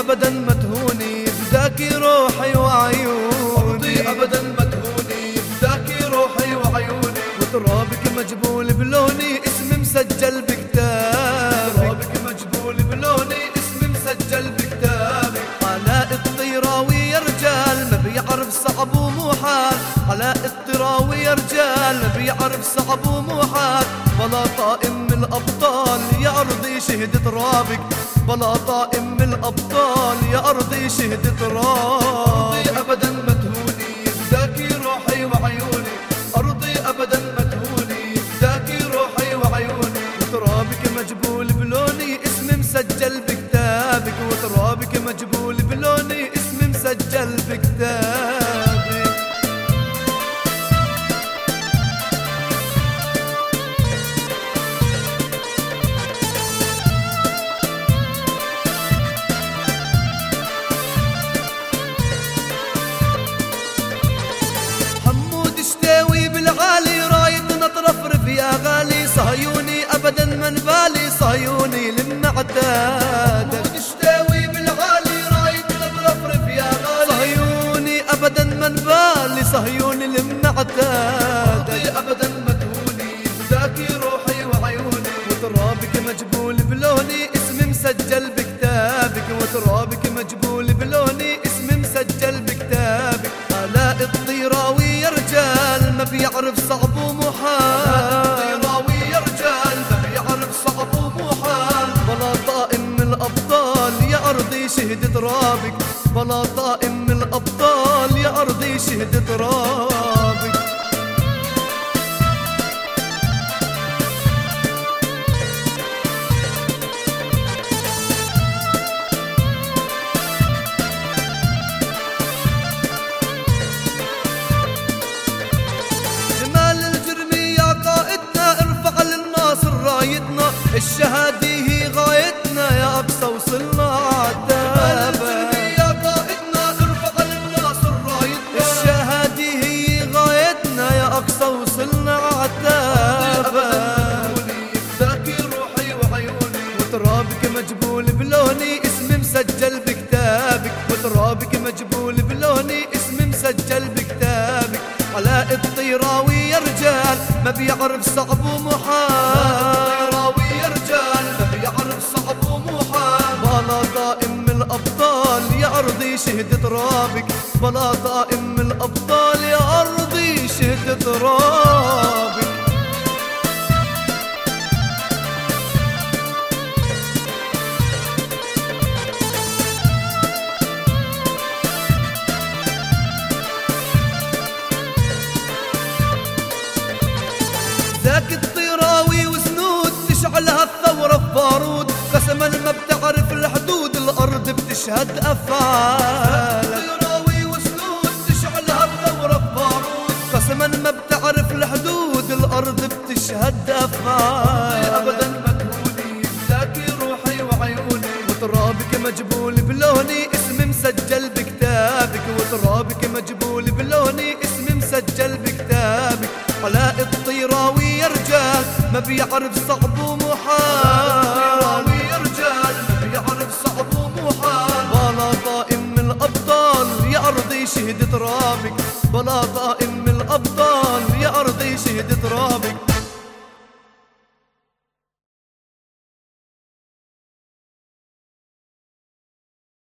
ابدا ما تهوني فداكي روحي وعيوني. ما تهوني فداكي روحي وعيوني. وترابك مجبول بلوني اسمي مسجل بكتابي ترابك مجبول بلوني اسمي مسجل بكتابي علاء الطيراوي يا رجال ما بيعرف صعب ومحال علاء الطيراوي يا رجال ما بيعرف صعب ومحال بلا طائم من الأبطال يا ارضي شهد ترابك بلا طائم من ارضي شهد ترابك ارضي ابدا ما تهوني فداكي روحي وعيوني. أرضي ابدا ما تهوني فداكي روحي وعيوني. وترابك مجبول بلوني اسمي مسجل بكتابك. وترابك مجبول بلوني اسمي مسجل بكتابك. ابدا من بالي صهيوني للمعتاد تشتاوي بالعالي رايد ترفرف يا غالي صهيوني ابدا من بالي صهيوني ارضي ابدا ما تهوني فداكي روحي وعيوني. وترابك مجبول بلوني اسمي مسجل بكتابك. وترابك مجبول بلوني اسمي مسجل بكتابك. علاء الطيراوي يا رجال ما بيعرف صعب ومحال. شهد ترابك بلا طائم من الأبطال يا أرضي شهد ترابك. جمال الطيراوي يا رجال ما بيعرف صعب ومحال. راوي يا رجال ما بيعرف صعب ومحال. بلا طائم من الأبطال يا أرضي شهد ترابك بلا طائم من الأبطال يا أرضي شهد ترابك ببارود قسما ما بتعرف الحدود الأرض بتشهد أفعال. راوي وسنود تشعلها الثورة ببارود قسما ما بتعرف الحدود الأرض بتشهد أفعال. ابدا روحي وعيوني. وترابك مجبول بلوني اسمي مسجل بكتابك. وترابك مجبول بلوني اسمي مسجل بكتابك. علاء الطيراوي ما بيعرف صعب ومحال. يا رجال ما بيعرف صعب ومحال بلا طائم من الأبطال يا أرضي شهد ترابك. بلا طائم من الأبطال يا أرضي شهد ترابك.